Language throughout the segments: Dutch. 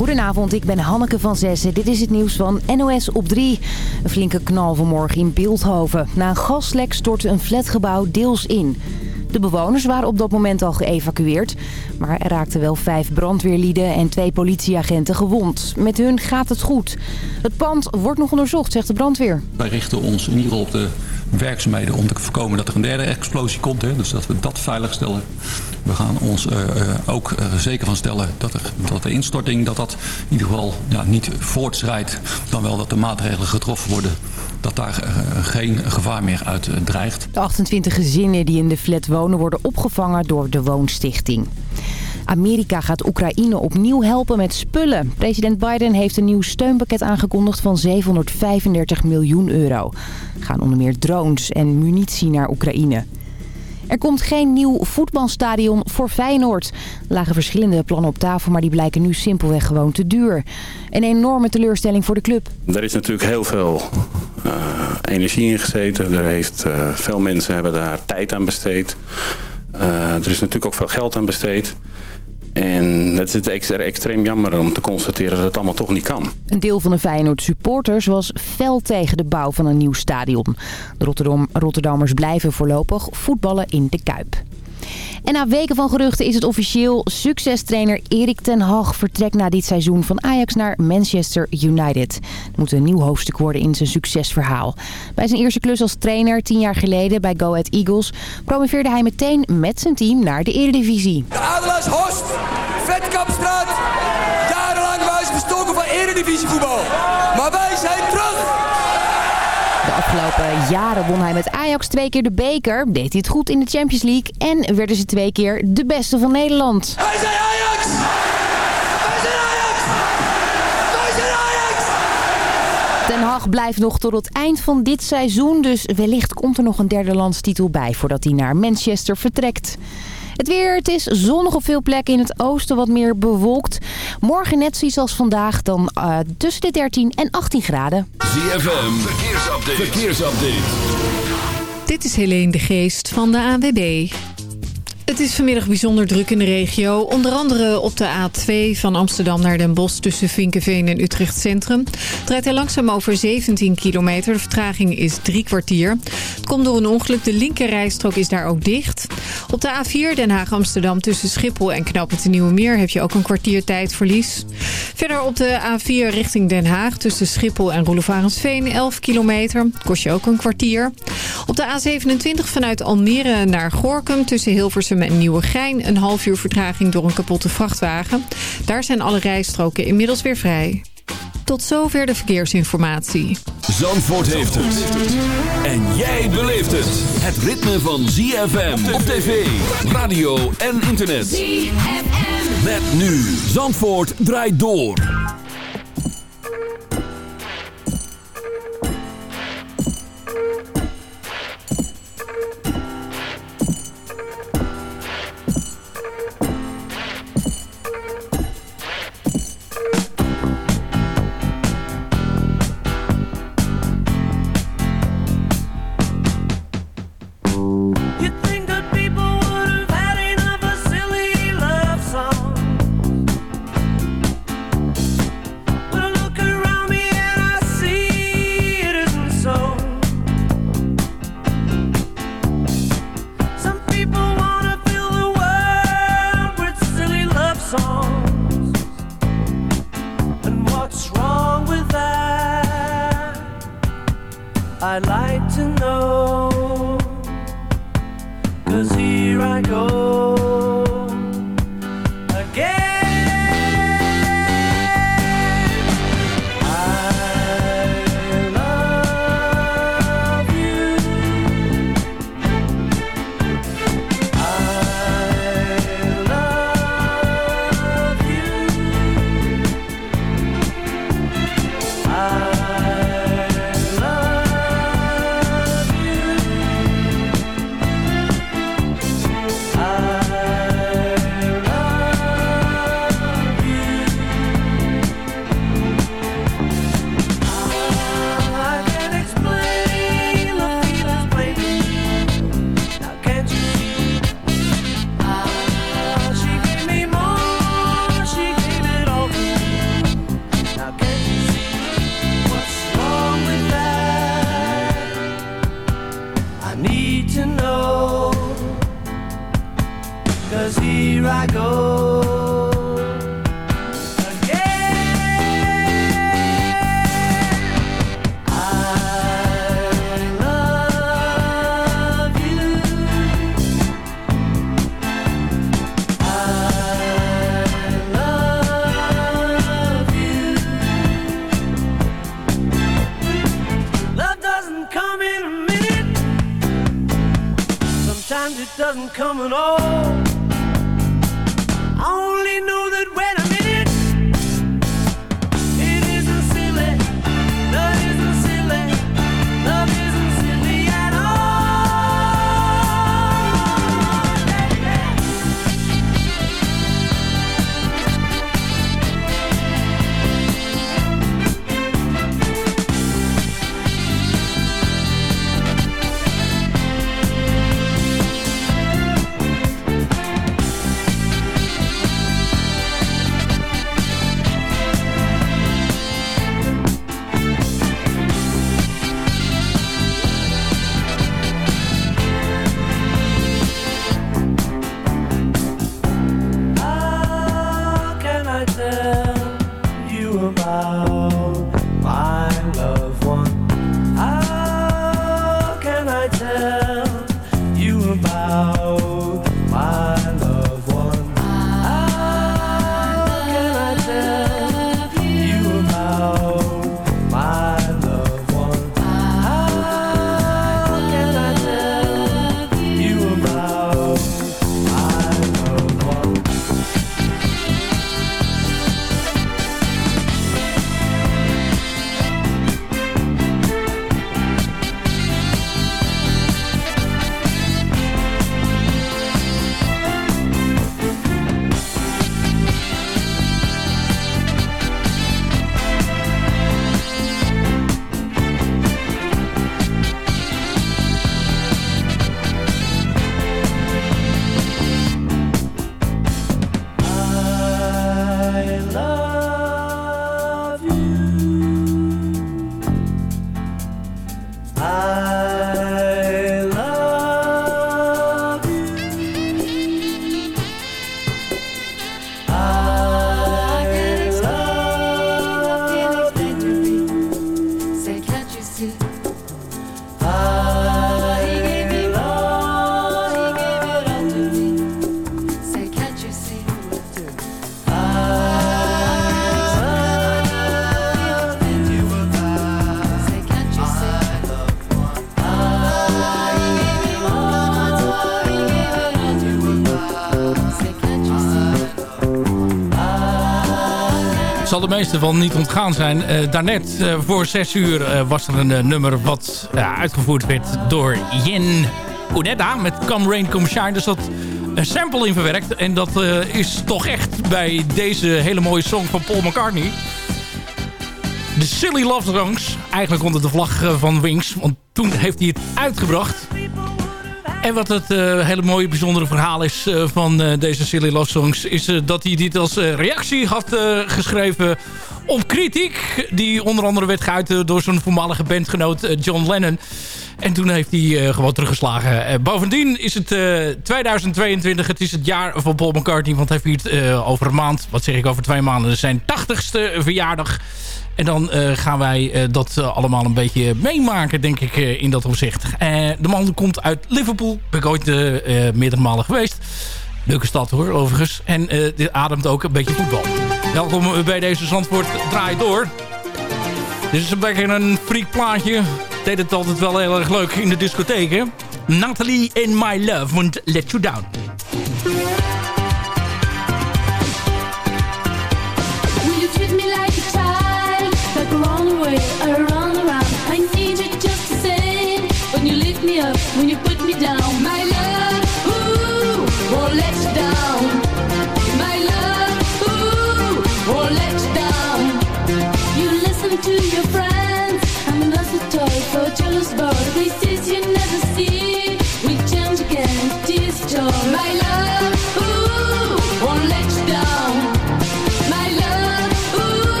Goedenavond, ik ben Hanneke van Zessen. Dit is het nieuws van NOS op 3. Een flinke knal vanmorgen in Beeldhoven. Na een gaslek stortte een flatgebouw deels in. De bewoners waren op dat moment al geëvacueerd. Maar er raakten wel vijf brandweerlieden en twee politieagenten gewond. Met hun gaat het goed. Het pand wordt nog onderzocht, zegt de brandweer. Wij richten ons in ieder geval op de werkzaamheden om te voorkomen dat er een derde explosie komt. Hè, dus dat we dat veilig stellen. We gaan ons uh, ook uh, zeker van stellen dat, er, dat de instorting dat dat in ieder geval ja, niet voortschrijdt. Dan wel dat de maatregelen getroffen worden dat daar geen gevaar meer uit dreigt. De 28 gezinnen die in de flat wonen worden opgevangen door de Woonstichting. Amerika gaat Oekraïne opnieuw helpen met spullen. President Biden heeft een nieuw steunpakket aangekondigd van 735 miljoen euro. Gaan onder meer drones en munitie naar Oekraïne. Er komt geen nieuw voetbalstadion voor Feyenoord. Er lagen verschillende plannen op tafel, maar die blijken nu simpelweg gewoon te duur. Een enorme teleurstelling voor de club. Er is natuurlijk heel veel uh, energie in gezeten. Er heeft, uh, veel mensen hebben daar tijd aan besteed. Uh, er is natuurlijk ook veel geld aan besteed. En het is extreem jammer om te constateren dat het allemaal toch niet kan. Een deel van de Feyenoord supporters was fel tegen de bouw van een nieuw stadion. De Rotterdam Rotterdammers blijven voorlopig voetballen in de Kuip. En na weken van geruchten is het officieel. Succestrainer Erik ten Hag vertrekt na dit seizoen van Ajax naar Manchester United. Het moet een nieuw hoofdstuk worden in zijn succesverhaal. Bij zijn eerste klus als trainer tien jaar geleden bij Go Ahead Eagles... promoveerde hij meteen met zijn team naar de Eredivisie. De Adelaars Horst, Vetkapstraat. Jarenlang ze bestoken van Eredivisievoetbal. Maar wij zijn terug! De afgelopen jaren won hij met Ajax twee keer de beker, deed hij het goed in de Champions League en werden ze twee keer de beste van Nederland. Wij zijn Ajax! Wij zijn Ajax! Wij zijn Ajax! Ten Hag blijft nog tot het eind van dit seizoen, dus wellicht komt er nog een derde landstitel bij voordat hij naar Manchester vertrekt. Het weer, het is zonnig op veel plekken in het oosten wat meer bewolkt. Morgen net zoiets als vandaag, dan uh, tussen de 13 en 18 graden. ZFM, verkeersupdate. verkeersupdate. Dit is Helene de Geest van de AWB. Het is vanmiddag bijzonder druk in de regio. Onder andere op de A2 van Amsterdam naar Den Bosch tussen Vinkenveen en Utrecht Centrum. Draait hij langzaam over 17 kilometer. De vertraging is drie kwartier. Het komt door een ongeluk. De linkerrijstrook is daar ook dicht. Op de A4 Den Haag-Amsterdam tussen Schiphol en Knoopend de Nieuwe Meer... heb je ook een kwartier tijdverlies. Verder op de A4 richting Den Haag tussen Schiphol en Roelevarensveen 11 kilometer. Kost je ook een kwartier. Op de A27 vanuit Almere naar Gorkum tussen Hilversum en Nieuwegein... een half uur vertraging door een kapotte vrachtwagen. Daar zijn alle rijstroken inmiddels weer vrij. Tot zover de verkeersinformatie. Zandvoort heeft het. En jij beleeft het. Het ritme van ZFM op tv, radio en internet. ZFM. Met nu. Zandvoort draait door. Sometimes it doesn't come at all. De meeste van niet ontgaan zijn. Eh, daarnet, eh, voor 6 uur, eh, was er een nummer wat uitgevoerd werd door Jen Uneda met Come Rain, Come Shine. Dus dat een sample in verwerkt. En dat is toch echt bij deze hele mooie song van Paul McCartney. De Silly Love Songs. Eigenlijk onder de vlag van Wings. Want toen heeft hij het uitgebracht. En wat het eh, hele mooie bijzondere verhaal is eh, van eh, deze Silly Love Songs... is dat hij dit als reactie had geschreven op kritiek... die onder andere werd geuit door zijn voormalige bandgenoot John Lennon. En toen heeft hij eh, gewoon teruggeslagen. Eh, bovendien is het eh, 2022, het is het jaar van Paul McCartney... want hij viert eh, over een maand, wat zeg ik over twee maanden... zijn 80ste verjaardag... En dan eh, gaan wij eh, dat eh, allemaal een beetje meemaken, denk ik, eh, in dat opzicht. Eh, de man komt uit Liverpool. Ben ik ooit eh, eh, meerdere malen geweest. Leuke stad hoor, overigens. En eh, dit ademt ook een beetje voetbal. Welkom bij deze Zandvoort Draai Door. Dit is een beetje een freak plaatje. Deed het altijd wel heel erg leuk in de discotheken. Natalie in My Love won't let you down. Will you treat me like a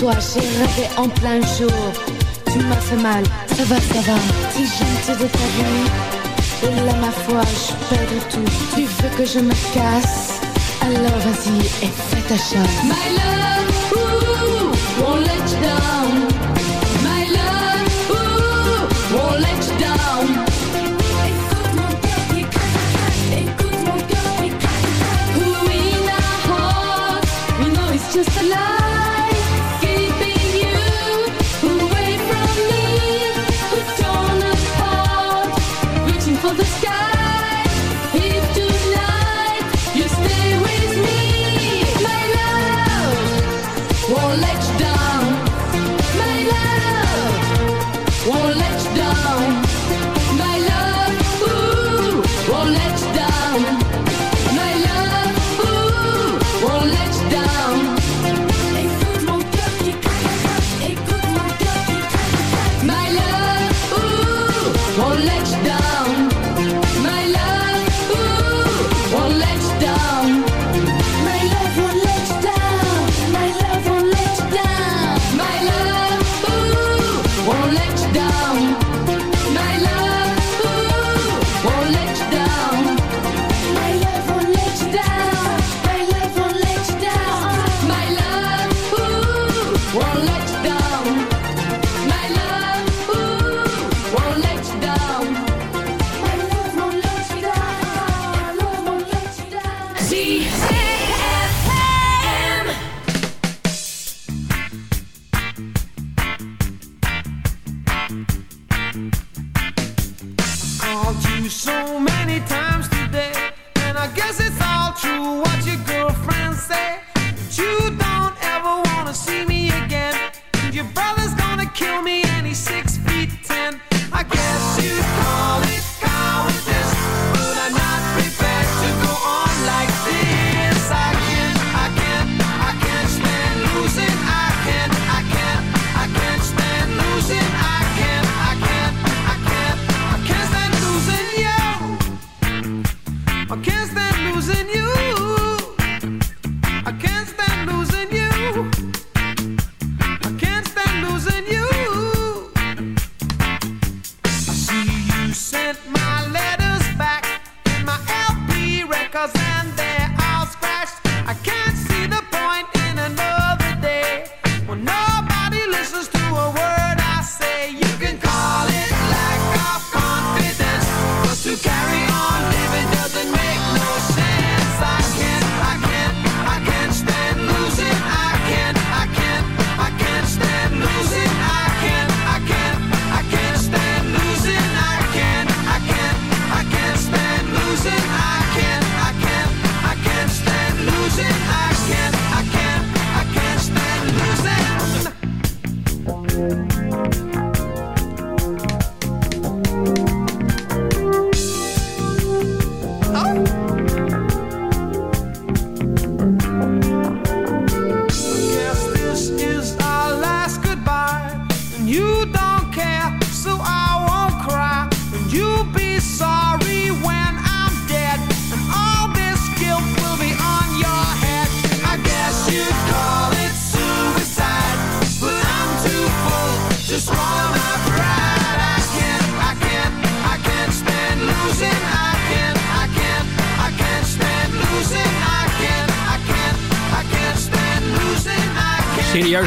toi, j'ai rêvé en plein jour. Tu m'as fait mal, ça va, ça va. Si je ne te défavais, là ma foi, je perds tout. Tu veux que je me casse, alors vas-y et fais ta chasse. My love.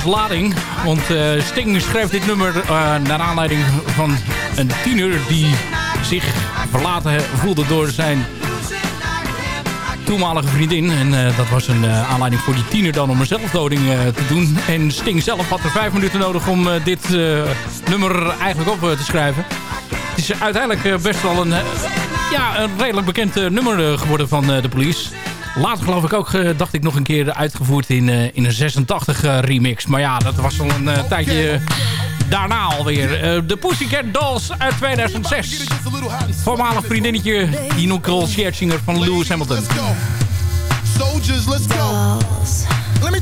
lading. Want eh, Sting schreef dit nummer eh, naar aanleiding van een tiener die zich verlaten voelde door zijn toenmalige vriendin. En eh, dat was een aanleiding voor die tiener dan om een zelfdoding te doen. En Sting zelf had er vijf minuten nodig om dit nummer eigenlijk op te schrijven. Het is uiteindelijk best wel een, ja, een redelijk bekend nummer geworden van de police. Later geloof ik ook, eh, dacht ik nog een keer uitgevoerd in, eh, in een 86 eh, remix. Maar ja, dat was al een tijdje daarna alweer. de Pussycat Dolls uit 2006. Voormalig vriendinnetje, die Kroll Scherzinger van Lewis Hamilton. Soldiers, let's go.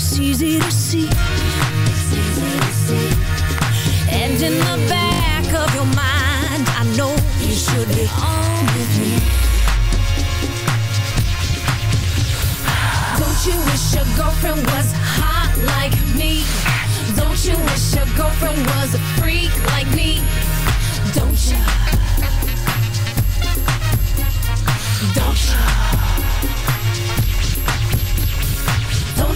It's easy to see. It's easy to see. And in the back of your mind, I know you should be on with me. Don't you wish your girlfriend was hot like me? Don't you wish your girlfriend was a freak like me? Don't you? Don't you?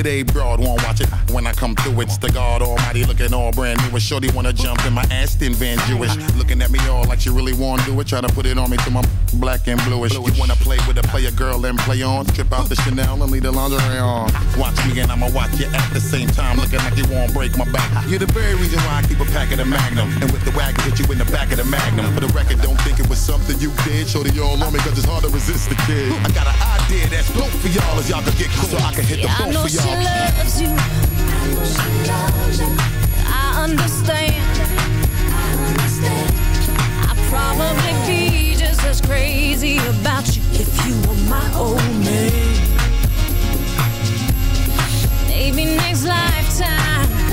It. A broad won't watch it. When I come through, it's the God Almighty looking all brand new. A Shorty wanna jump in my Aston Van Jewish. Looking at me all like she really wanna do it. Try to put it on me to my black and bluish. You wanna play with a player girl and play on. Strip out the Chanel and leave the lingerie on. Watch me and I'ma watch you at the same time. Looking like you won't break my back. You're the very reason why I keep a pack of the Magnum. And with the wagon, hit you in the back of the Magnum. For the record, don't think it was something you did. Show Shorty all on me cause it's hard to resist the kid. I got an idea that's dope for y'all as y'all could get cool. So I can hit the Yeah, I phone know for she y'all. I know she loves you. I understand. I'd probably be as crazy about you if you were my old man. Maybe next lifetime.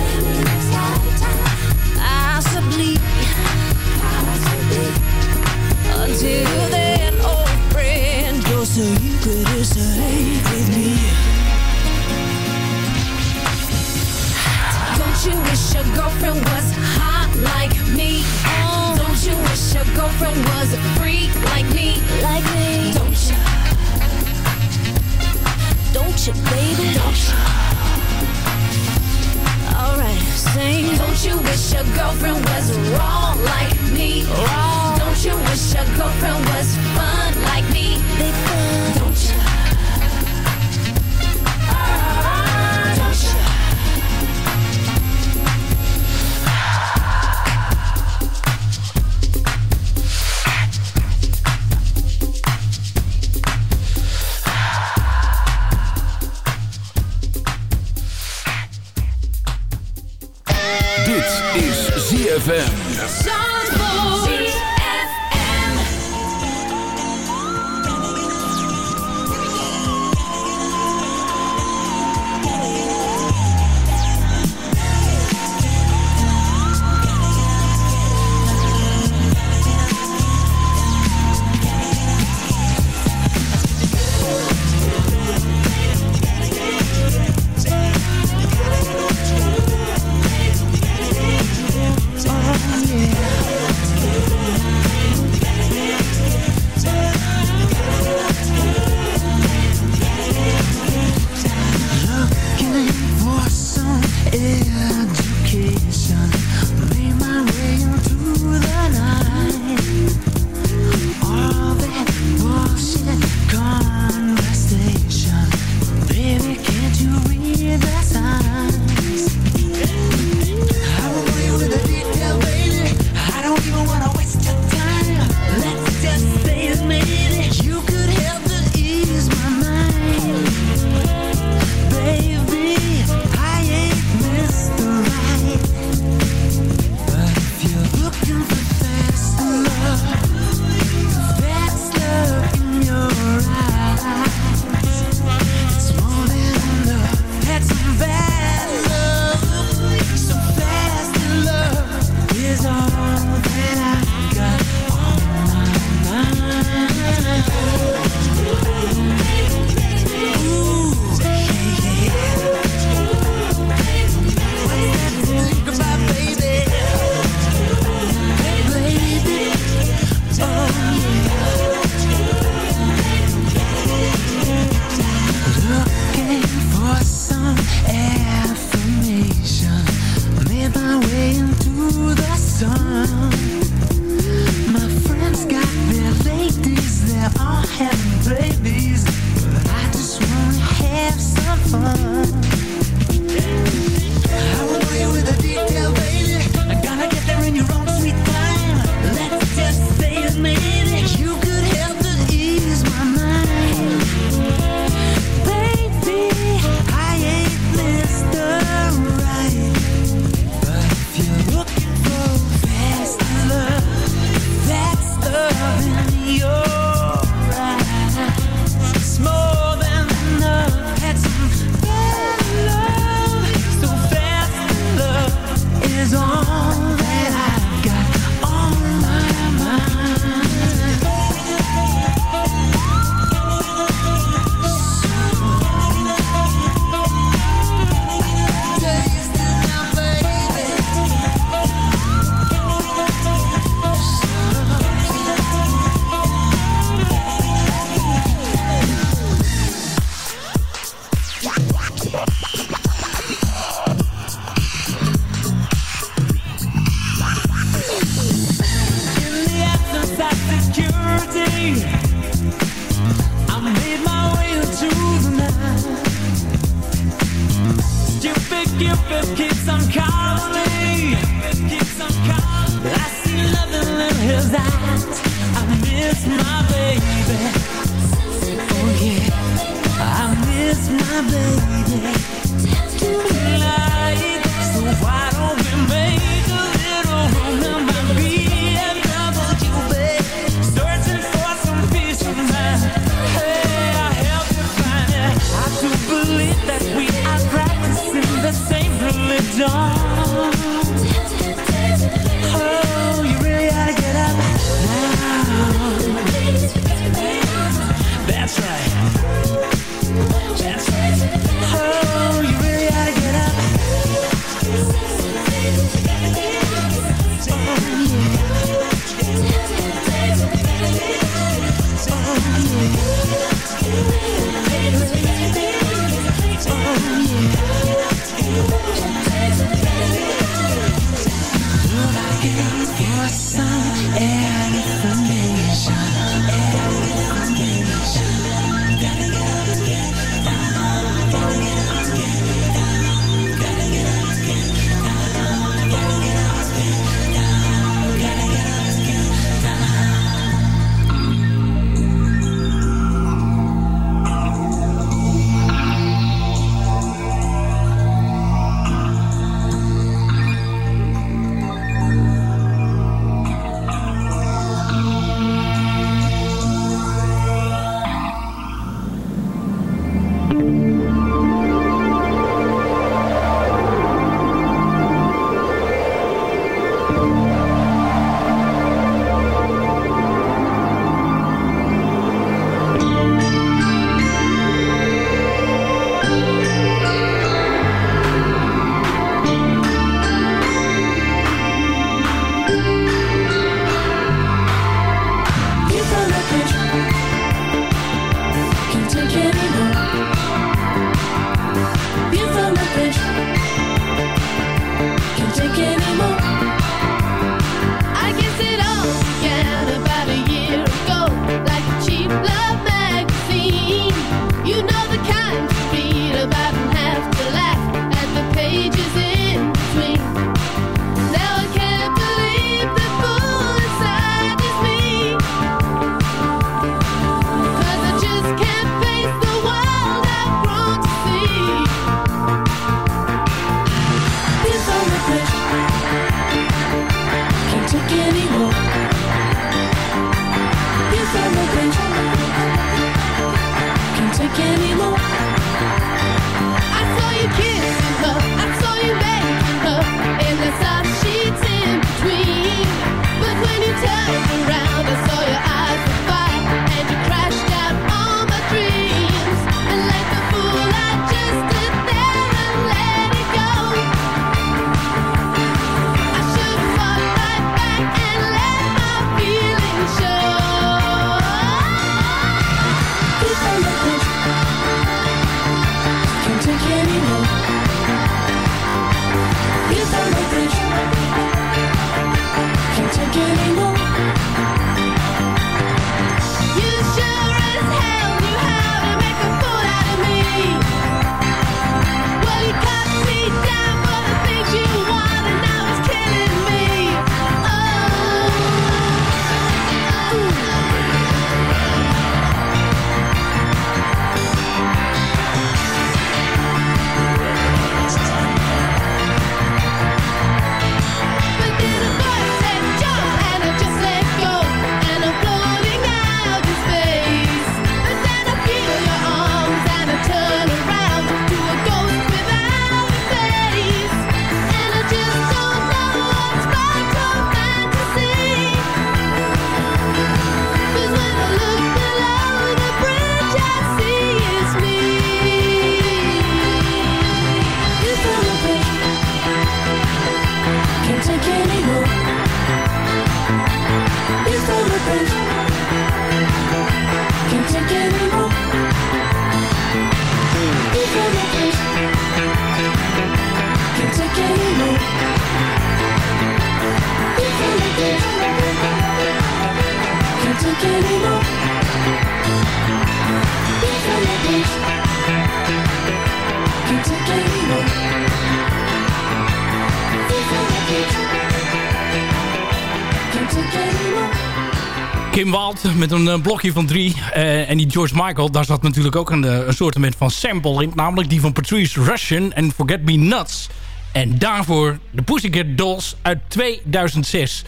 Kim Wild met een eh, blokje van drie. Eh, en die George Michael, daar zat natuurlijk ook een, eh, een soort van sample in. Namelijk die van Patrice Russian en Forget Me Nuts. En daarvoor de Pussycat Dolls uit 2006.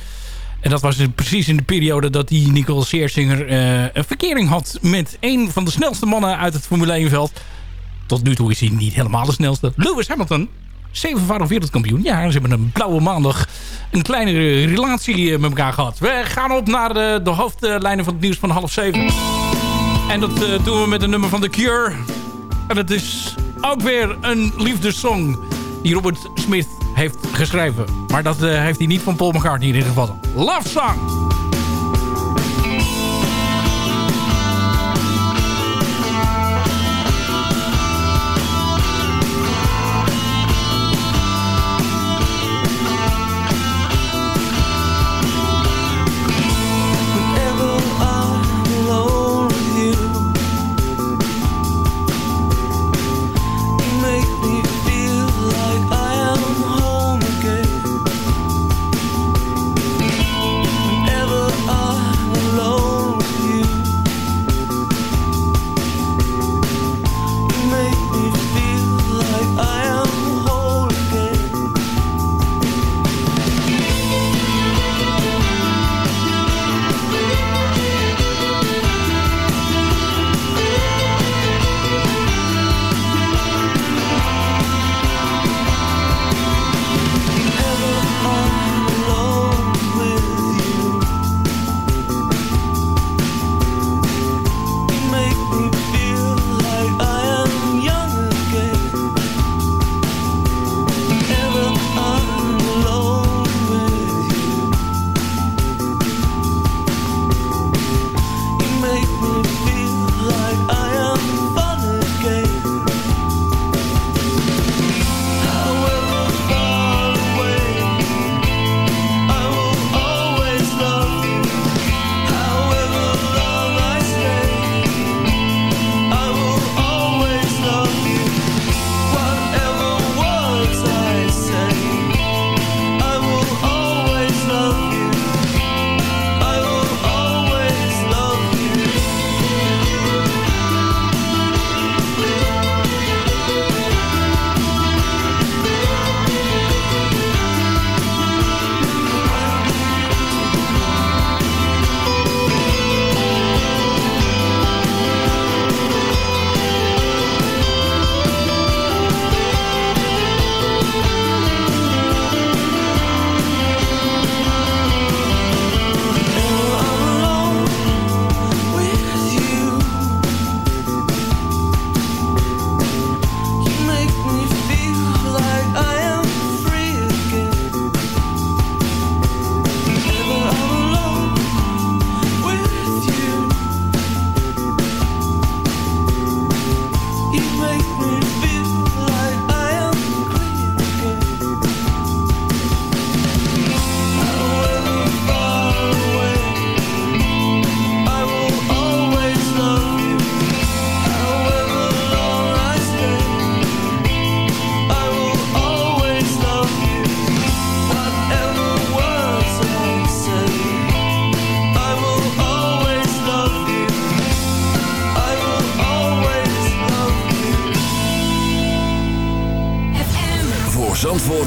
En dat was dus precies in de periode dat die Nicole Seersinger een verkering had... met een van de snelste mannen uit het Formule 1-veld. Tot nu toe is hij niet helemaal de snelste. Lewis Hamilton. Zevenvoudig wereldkampioen. Ja, ze hebben een blauwe maandag een kleine relatie met elkaar gehad. We gaan op naar de, de hoofdlijnen van het nieuws van half zeven. En dat uh, doen we met een nummer van The Cure. En het is ook weer een liefdessong die Robert Smith heeft geschreven. Maar dat uh, heeft hij niet van Paul McCartney in ieder geval. Love Song!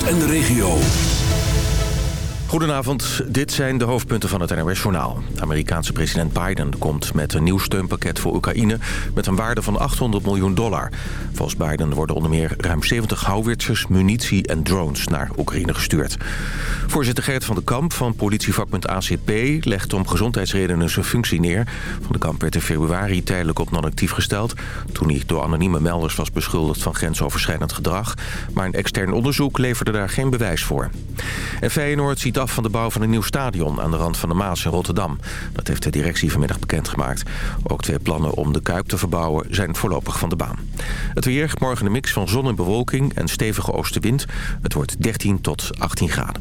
En de regio. Goedenavond, dit zijn de hoofdpunten van het NRS-journaal. Amerikaanse president Biden komt met een nieuw steunpakket voor Oekraïne... met een waarde van 800 miljoen dollar. Volgens Biden worden onder meer ruim 70 houwitsers, munitie en drones naar Oekraïne gestuurd. Voorzitter Gert van de Kamp van politievakpunt ACP... legt om gezondheidsredenen zijn functie neer. Van de Kamp werd in februari tijdelijk op non-actief gesteld... toen hij door anonieme melders was beschuldigd van grensoverschrijdend gedrag. Maar een extern onderzoek leverde daar geen bewijs voor. En Feyenoord ziet af van de bouw van een nieuw stadion aan de rand van de Maas in Rotterdam. Dat heeft de directie vanmiddag bekendgemaakt. Ook twee plannen om de Kuip te verbouwen zijn voorlopig van de baan. Het weer, morgen een mix van zon en bewolking en stevige oostenwind. Het wordt 13 tot 18 graden.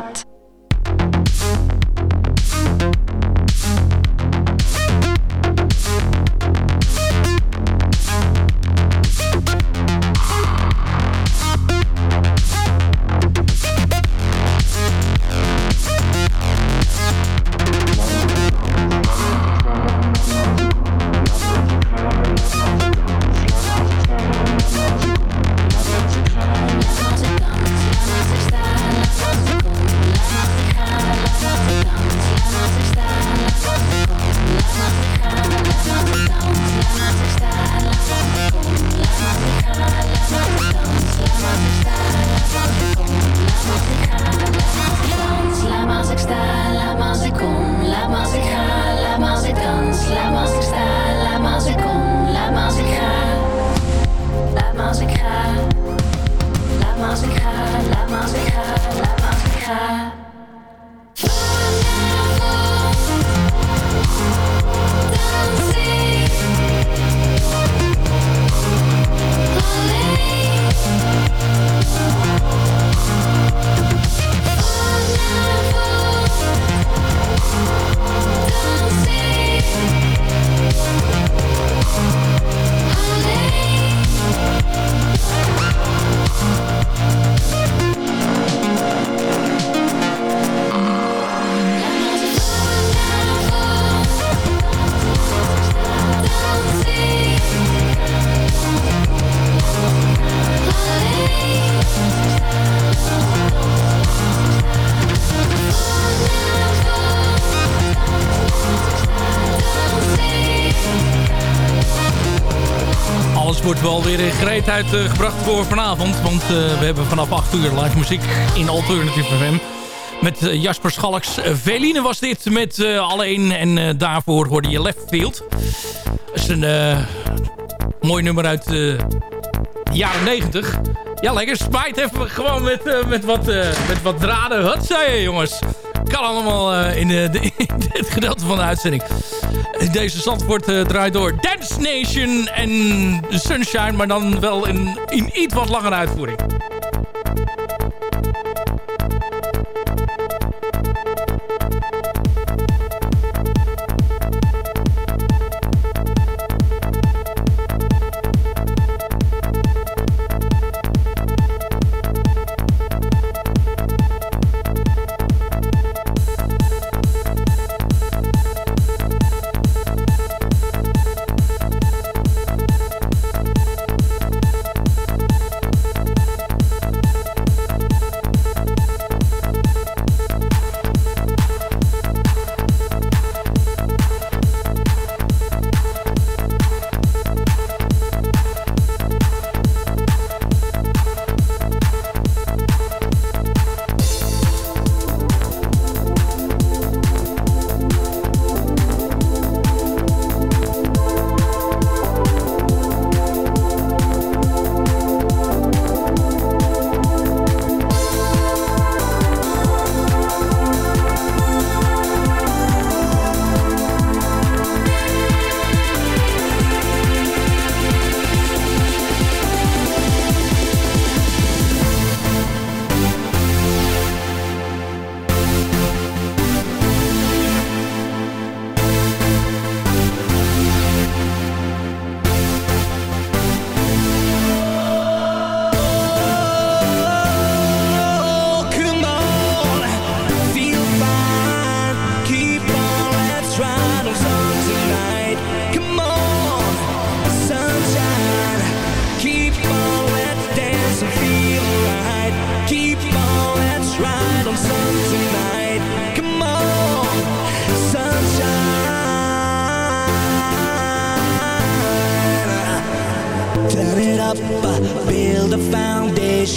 Weer in gereedheid eh, gebracht voor vanavond. Want eh, we hebben vanaf 8 uur live muziek in Alternative FM. Met eh, Jasper Schalks. Uh, Veline was dit met eh, Alleen. En eh, daarvoor hoorde je Left Field. Dat is een mooi nummer uit de jaren 90. Ja, lekker. Spijt even gewoon met, met, wat, met wat draden. Wat zei je, jongens? Kan allemaal in, de, in dit gedeelte van de uitzending. Deze Zandvoort eh, draait door Dance Nation en Sunshine. Maar dan wel in, in iets wat langere uitvoering.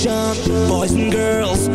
Boys and girls,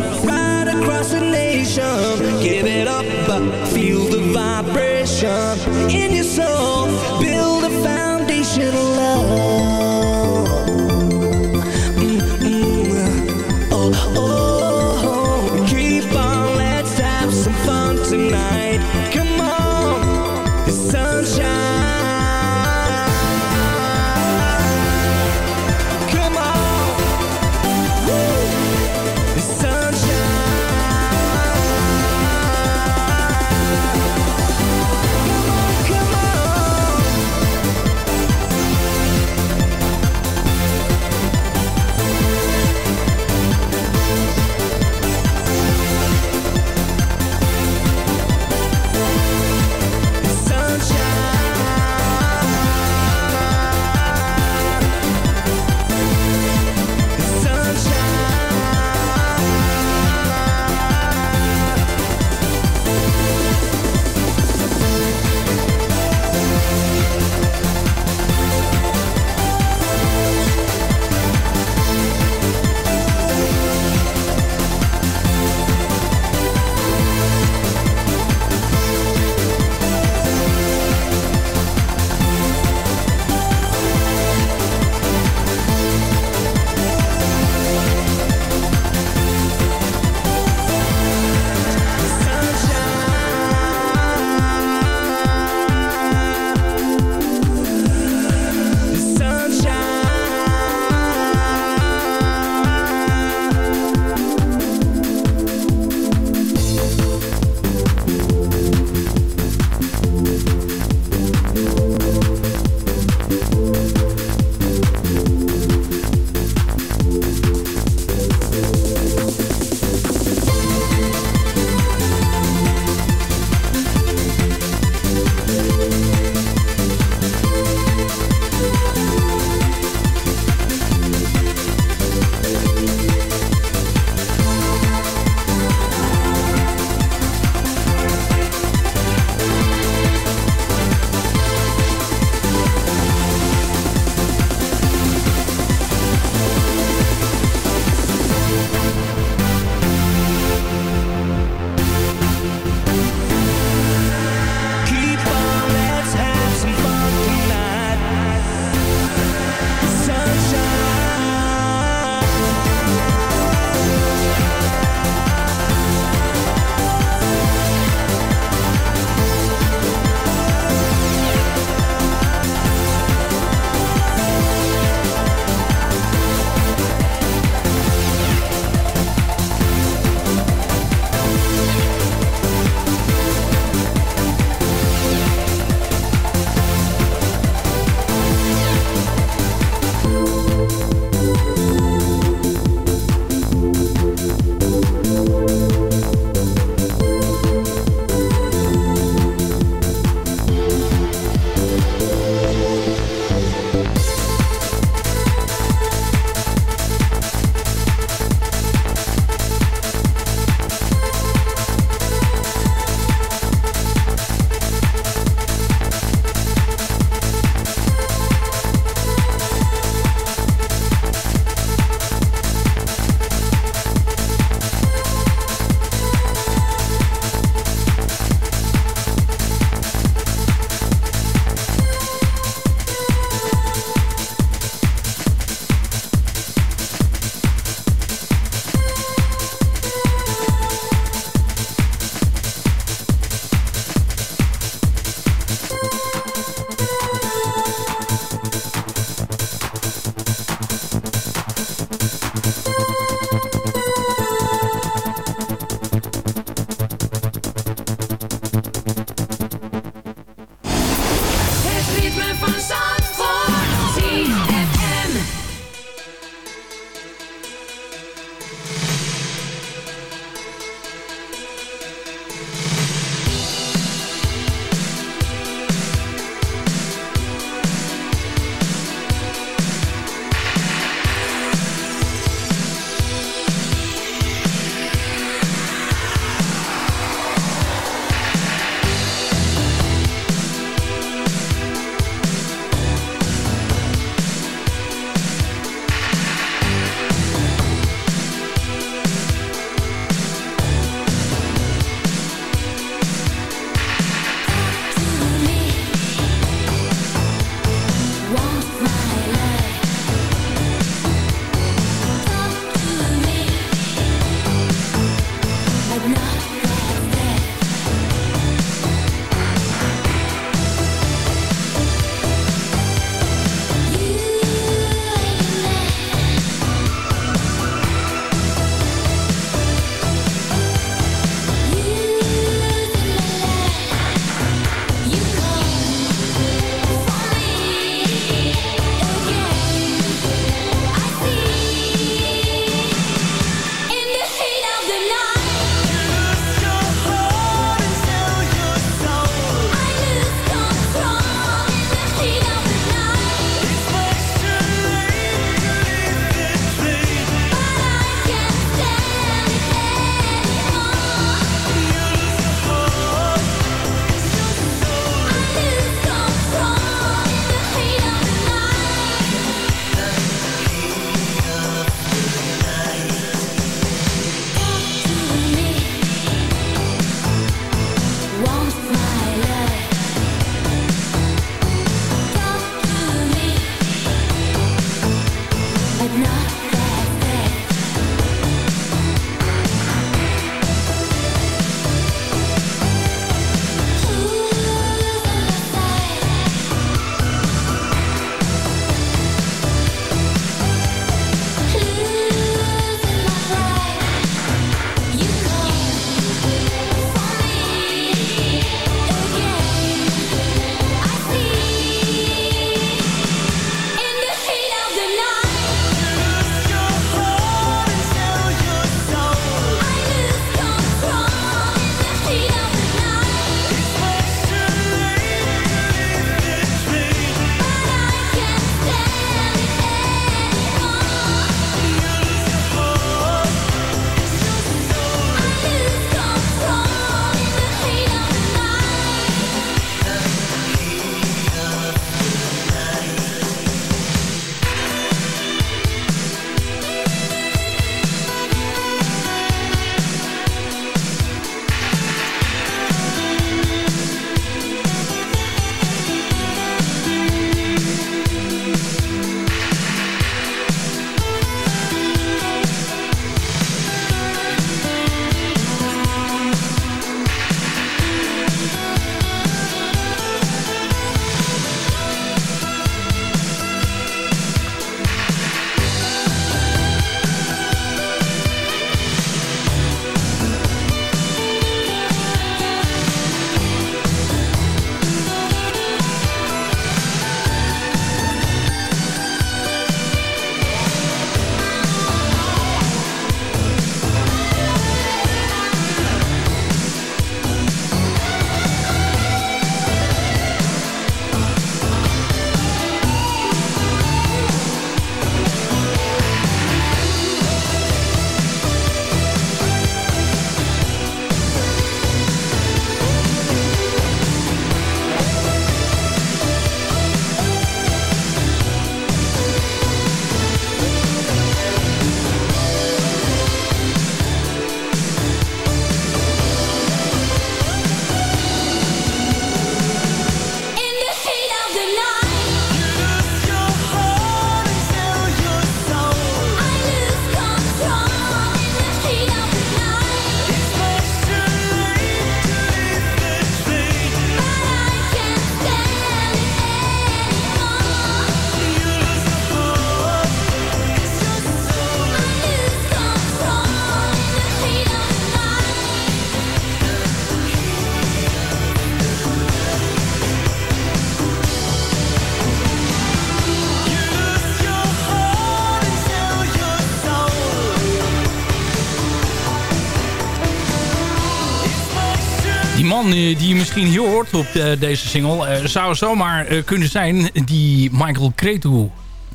man eh, die je misschien hier hoort op de- deze single... eh, zou zomaar eh, kunnen zijn die Michael Cretu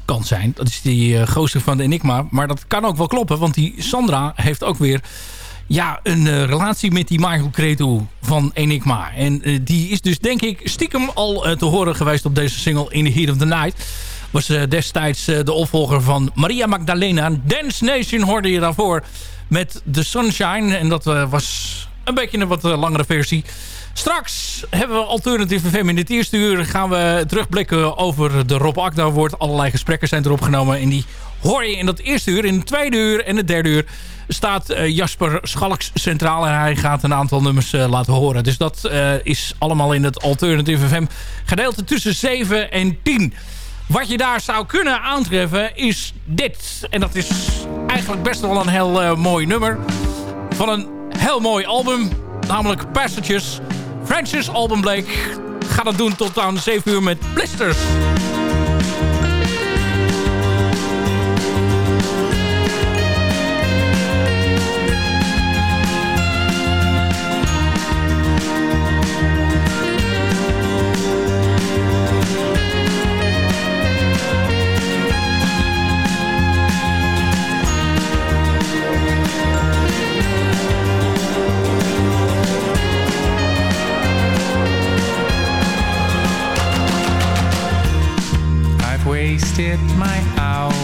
kan zijn. Dat is die gozer van de Enigma. Maar dat kan ook wel kloppen, want die Sandra heeft ook weer... Ja, een eh, relatie met die Michael Cretu van Enigma. En eh, die is dus denk ik stiekem al eh, te horen geweest op deze single In the Heat of the Night. Was eh, destijds eh, de opvolger van Maria Magdalena. Dance Nation hoorde je daarvoor met The Sunshine. En dat eh, was een beetje een wat eh, langere versie. Straks hebben we Alternative FM in dit eerste uur. Gaan we terugblikken over de Rob Akda wordt. Allerlei gesprekken zijn erop genomen. En die hoor je in dat eerste uur. In het tweede uur en het derde uur staat eh, Jasper Schalks centraal. En hij gaat een aantal nummers eh, laten horen. Dus dat is allemaal in het Alternative FM gedeelte tussen 7 en 10. Wat je daar zou kunnen aantreffen is dit. En dat is eigenlijk best wel een heel mooi nummer. Van een heel mooi album. Namelijk Passages. Francis Album Blake gaat het doen tot aan 7 uur met Blisters. it my hour